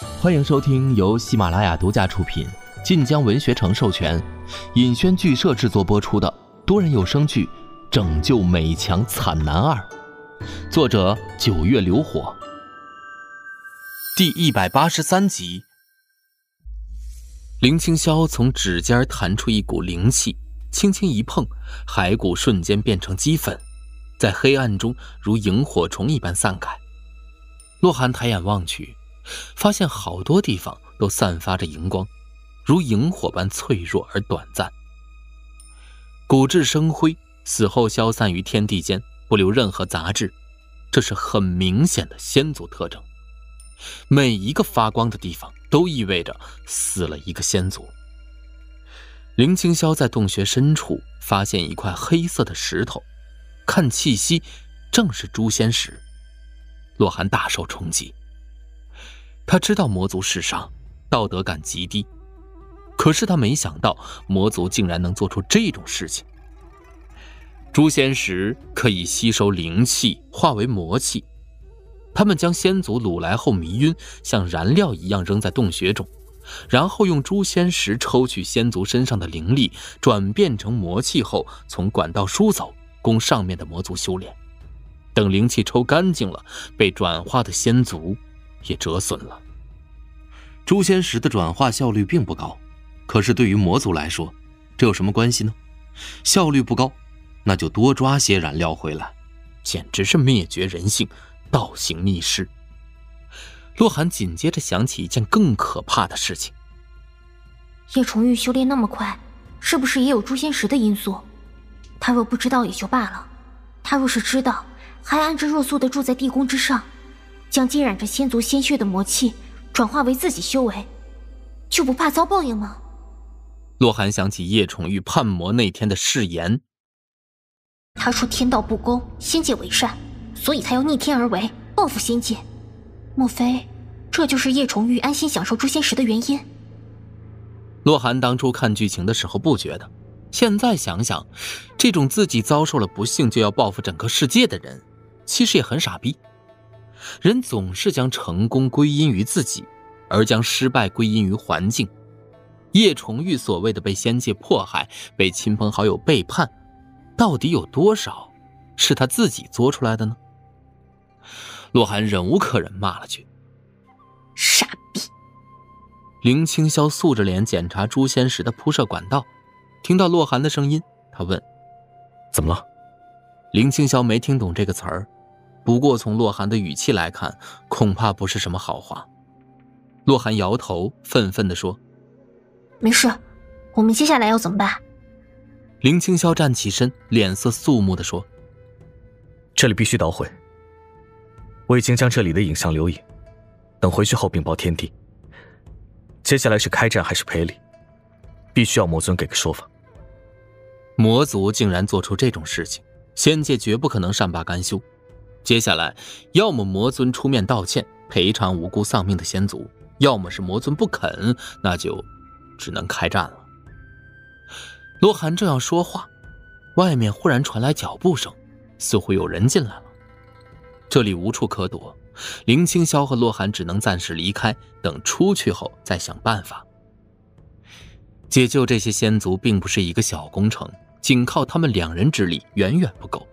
欢迎收听由喜马拉雅独家出品、晋江文学城授权、尹轩剧社制作播出的多人有声剧《拯救美强惨男二》，作者九月流火，第一百八十三集。林青霄从指尖弹出一股灵气，轻轻一碰，骸骨瞬间变成齑粉，在黑暗中如萤火虫一般散开。洛寒抬眼望去，发现好多地方都散发着荧光，如萤火般脆弱而短暂。骨质生灰，死后消散于天地间，不留任何杂质，这是很明显的先祖特征。每一个发光的地方。都意味着死了一个先祖。林青霄在洞穴深处发现一块黑色的石头，看气息，正是诛仙石。洛寒大受冲击。他知道魔族世上道德感极低，可是他没想到魔族竟然能做出这种事情。诛仙石可以吸收灵气，化为魔气。他们将先祖掳来后迷晕，像燃料一样扔在洞穴中，然后用诛仙石抽取先祖身上的灵力，转变成魔气后，从管道输走，供上面的魔族修炼。等灵气抽干净了，被转化的仙族也折损了。诛仙石的转化效率并不高，可是对于魔族来说，这有什么关系呢？效率不高，那就多抓些燃料回来，简直是灭绝人性。倒行逆施。洛寒紧接着想起一件更可怕的事情：叶崇玉修炼那么快，是不是也有诛仙石的因素？他若不知道也就罢了，他若是知道，还安之若素的住在地宫之上，将浸染着仙族鲜血的魔气转化为自己修为，就不怕遭报应吗？洛寒想起叶崇玉叛魔那天的誓言，他说：“天道不公，仙界为善。”所以才要逆天而为，报复仙界。莫非这就是叶崇玉安心享受诛仙石的原因？洛寒当初看剧情的时候不觉得，现在想想，这种自己遭受了不幸就要报复整个世界的人，其实也很傻逼。人总是将成功归因于自己，而将失败归因于环境。叶崇玉所谓的被仙界迫害、被亲朋好友背叛，到底有多少是他自己作出来的呢？洛寒忍无可忍，骂了句：“傻逼！”林青霄素着脸检查诛仙石的铺设管道，听到洛寒的声音，他问：“怎么了？”林青霄没听懂这个词儿，不过从洛寒的语气来看，恐怕不是什么好话。洛寒摇头，愤愤地说：“没事，我们接下来要怎么办？”林青霄站起身，脸色肃穆地说：“这里必须捣毁。”我已经将这里的影像留影，等回去后禀报天帝。接下来是开战还是赔礼，必须要魔尊给个说法。魔族竟然做出这种事情，仙界绝不可能善罢甘休。接下来，要么魔尊出面道歉赔偿无辜丧命的仙族，要么是魔尊不肯，那就只能开战了。洛寒正要说话，外面忽然传来脚步声，似乎有人进来了。这里无处可躲，林青霄和洛寒只能暂时离开，等出去后再想办法。解救这些仙族并不是一个小工程，仅靠他们两人之力远远不够，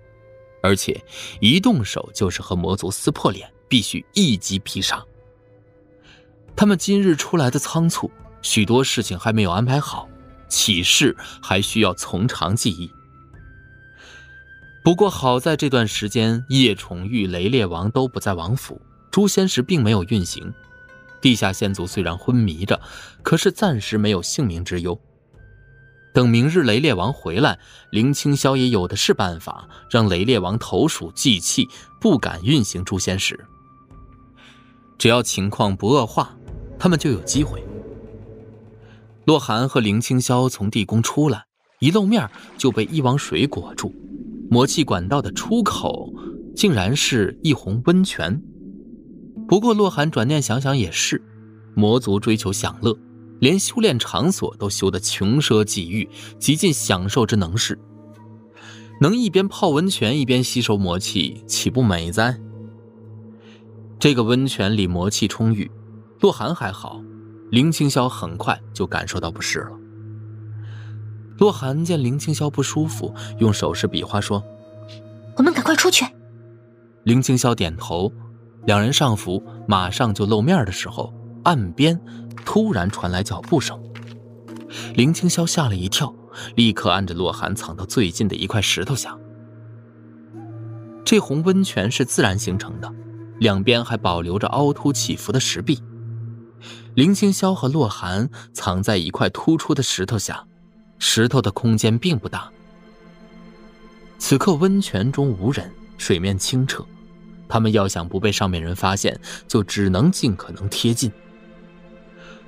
而且一动手就是和魔族撕破脸，必须一击必杀。他们今日出来的仓促，许多事情还没有安排好，起事还需要从长计议。不过好在这段时间，叶崇玉、雷烈王都不在王府，诛仙石并没有运行。地下仙族虽然昏迷着，可是暂时没有性命之忧。等明日雷烈王回来，林青霄也有的是办法，让雷烈王投鼠忌器，不敢运行诛仙石。只要情况不恶化，他们就有机会。洛寒和林青霄从地宫出来，一露面就被一汪水裹住。魔气管道的出口竟然是一泓温泉。不过洛寒转念想想也是，魔族追求享乐，连修炼场所都修得穷奢极欲，极尽享受之能事。能一边泡温泉一边吸收魔气，岂不美哉？这个温泉里魔气充裕，洛寒还好，林清霄很快就感受到不适了。洛寒见林清霄不舒服，用手势比划说：“我们赶快出去。”林清霄点头，两人上浮，马上就露面的时候，岸边突然传来脚步声。林青霄吓了一跳，立刻按着洛寒藏到最近的一块石头下。这泓温泉是自然形成的，两边还保留着凹凸起伏的石壁。林青霄和洛寒藏在一块突出的石头下，石头的空间并不大。此刻温泉中无人，水面清澈，他们要想不被上面人发现，就只能尽可能贴近。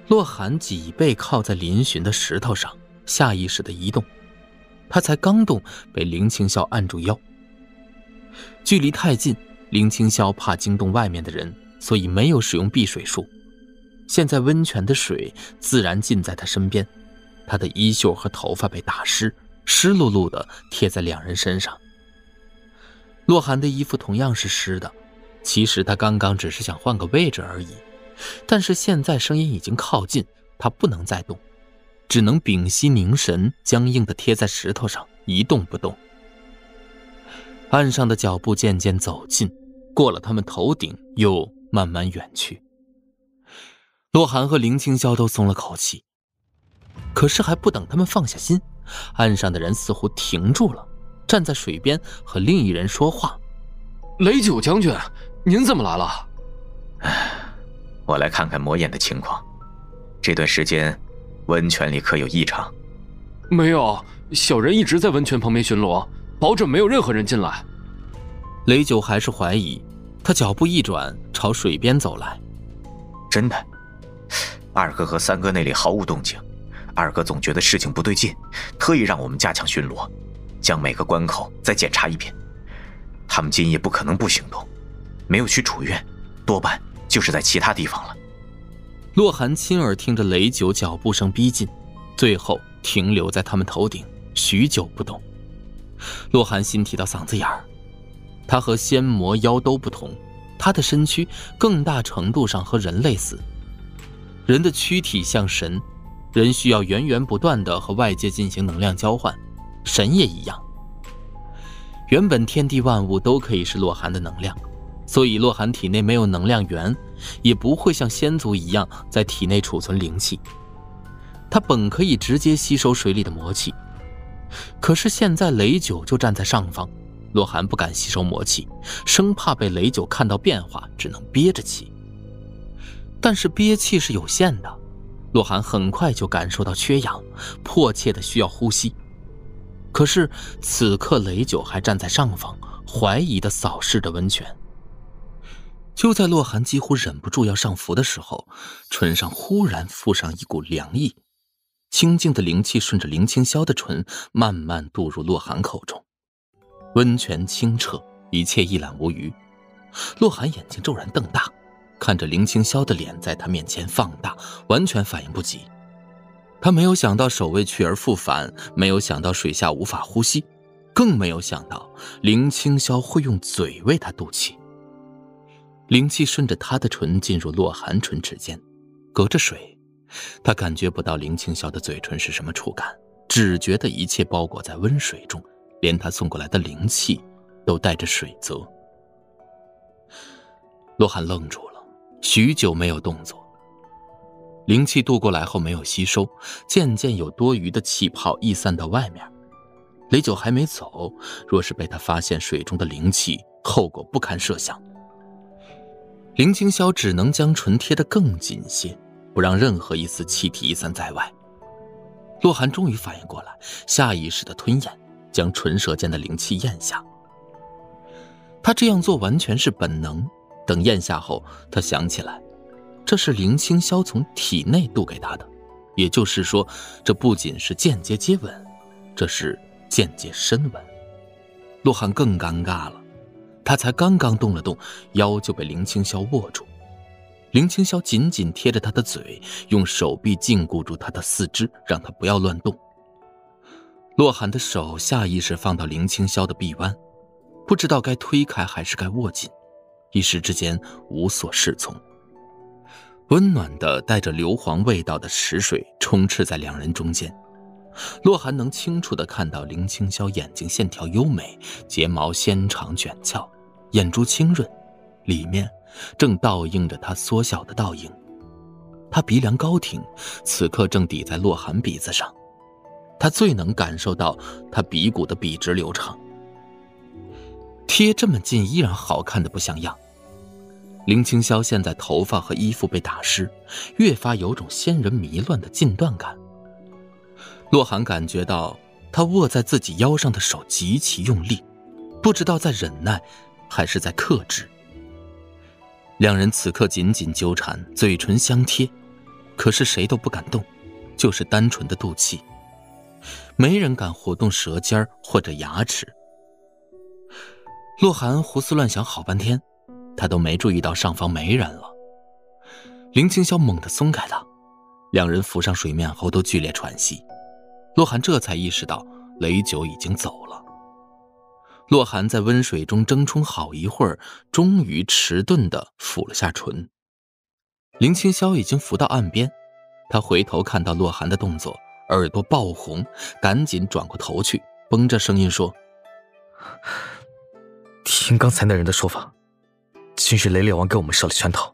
洛寒脊背靠在嶙峋的石头上，下意识的移动，他才刚动，被林青霄按住腰。距离太近，林青霄怕惊动外面的人，所以没有使用避水术。现在温泉的水自然浸在他身边，他的衣袖和头发被打湿，湿漉漉的贴在两人身上。洛寒的衣服同样是湿的，其实他刚刚只是想换个位置而已，但是现在声音已经靠近，他不能再动，只能屏息凝神，僵硬地贴在石头上一动不动。岸上的脚步渐渐走近，过了他们头顶，又慢慢远去。洛寒和林青霄都松了口气，可是还不等他们放下心，岸上的人似乎停住了，站在水边和另一人说话：“雷九将军，您怎么来了？”“我来看看魔眼的情况。这段时间，温泉里可有异常？”“没有，小人一直在温泉旁边巡逻。”保准没有任何人进来。雷九还是怀疑，他脚步一转，朝水边走来。真的，二哥和三哥那里毫无动静。二哥总觉得事情不对劲，特意让我们加强巡逻，将每个关口再检查一遍。他们今夜不可能不行动，没有去楚院，多半就是在其他地方了。洛寒亲耳听着雷九脚步声逼近，最后停留在他们头顶，许久不动。洛寒心提到嗓子眼儿，他和仙魔妖都不同，他的身躯更大程度上和人类似。人的躯体像神，人需要源源不断的和外界进行能量交换，神也一样。原本天地万物都可以是洛寒的能量，所以洛寒体内没有能量源，也不会像仙族一样在体内储存灵气。他本可以直接吸收水里的魔气。可是现在雷九就站在上方，洛寒不敢吸收魔气，生怕被雷九看到变化，只能憋着气。但是憋气是有限的，洛寒很快就感受到缺氧，迫切的需要呼吸。可是此刻雷九还站在上方，怀疑的扫视着温泉。就在洛寒几乎忍不住要上浮的时候，唇上忽然附上一股凉意。清静的灵气顺着林青霄的唇慢慢渡入洛寒口中，温泉清澈，一切一览无余。洛寒眼睛骤然瞪大，看着林青霄的脸在他面前放大，完全反应不及。他没有想到手位去而复返，没有想到水下无法呼吸，更没有想到林青霄会用嘴为他渡气。灵气顺着他的唇进入洛寒唇齿间，隔着水。他感觉不到林青霄的嘴唇是什么触感，只觉得一切包裹在温水中，连他送过来的灵气都带着水泽。洛寒愣住了，许久没有动作。灵气渡过来后没有吸收，渐渐有多余的气泡溢散到外面。雷九还没走，若是被他发现水中的灵气，后果不堪设想。林青霄只能将唇贴得更紧些。不让任何一丝气体溢散在外。洛寒终于反应过来，下意识的吞咽，将唇舌间的灵气咽下。他这样做完全是本能。等咽下后，他想起来，这是林青霄从体内渡给他的，也就是说，这不仅是间接接吻，这是间接深吻。洛寒更尴尬了，他才刚刚动了动腰，就被林青霄握住。林青霄紧紧贴着他的嘴，用手臂禁锢住他的四肢，让他不要乱动。洛寒的手下意识放到林青霄的臂弯，不知道该推开还是该握紧，一时之间无所适从。温暖的带着硫磺味道的池水充斥在两人中间。洛寒能清楚的看到林青霄眼睛线条优美，睫毛纤长卷翘，眼珠清润，里面正倒映着他缩小的倒影。他鼻梁高挺，此刻正抵在洛寒鼻子上，他最能感受到他鼻骨的笔直流畅。贴这么近，依然好看的不像样。林青霄现在头发和衣服被打湿，越发有种仙人迷乱的近段感。洛寒感觉到他握在自己腰上的手极其用力，不知道在忍耐，还是在克制。两人此刻紧紧纠缠，嘴唇相贴，可是谁都不敢动，就是单纯的赌气，没人敢活动舌尖或者牙齿。洛寒胡思乱想好半天，他都没注意到上方没人了。林青霄猛地松开他，两人浮上水面后都剧烈喘息。洛寒这才意识到雷九已经走了。洛寒在温水中争冲好一会儿，终于迟钝的抚了下唇。林清霄已经浮到岸边，他回头看到洛寒的动作，耳朵爆红，赶紧转过头去，绷着声音说：“听刚才那人的说法，今日雷烈王给我们设了圈套，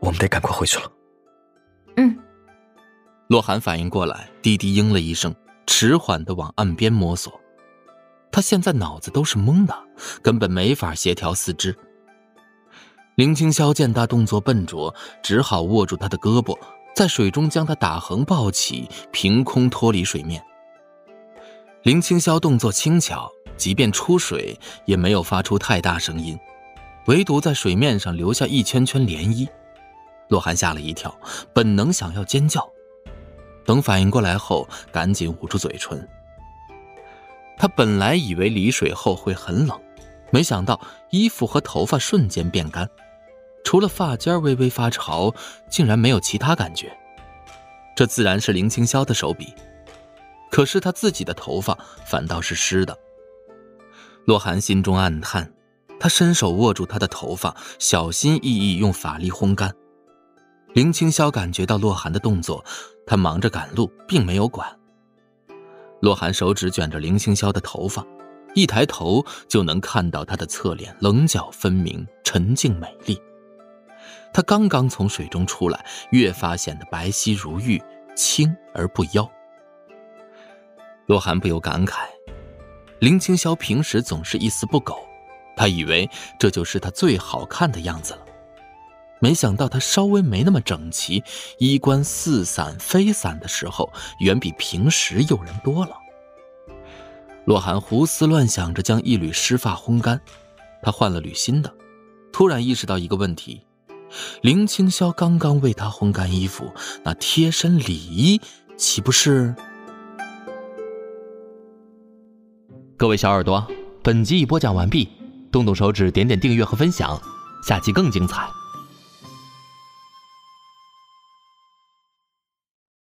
我们得赶快回去了。”嗯。洛寒反应过来，低低应了一声，迟缓的往岸边摸索。他现在脑子都是懵的，根本没法协调四肢。林青霄见他动作笨拙，只好握住他的胳膊，在水中将他打横抱起，凭空脱离水面。林青霄动作轻巧，即便出水也没有发出太大声音，唯独在水面上留下一圈圈涟漪。洛寒吓了一跳，本能想要尖叫。等反应过来后，赶紧捂住嘴唇。他本来以为离水后会很冷，没想到衣服和头发瞬间变干，除了发尖微微发潮，竟然没有其他感觉。这自然是林青霄的手笔，可是他自己的头发反倒是湿的。洛寒心中暗叹，他伸手握住他的头发，小心翼翼用法力烘干。林青霄感觉到洛寒的动作。他忙着赶路，并没有管。洛寒手指卷着林青霄的头发，一抬头就能看到他的侧脸，棱角分明，沉静美丽。他刚刚从水中出来，越发显得白皙如玉，轻而不妖。洛寒不由感慨：林青霄平时总是一丝不苟，他以为这就是他最好看的样子了。没想到他稍微没那么整齐，衣冠似散飞散的时候，远比平时诱人多了。洛寒胡思乱想着将一缕湿发烘干，他换了缕新的，突然意识到一个问题：林青霄刚刚为他烘干衣服，那贴身里衣岂不是？各位小耳朵，本集已播讲完毕，动动手指点点订阅和分享，下集更精彩。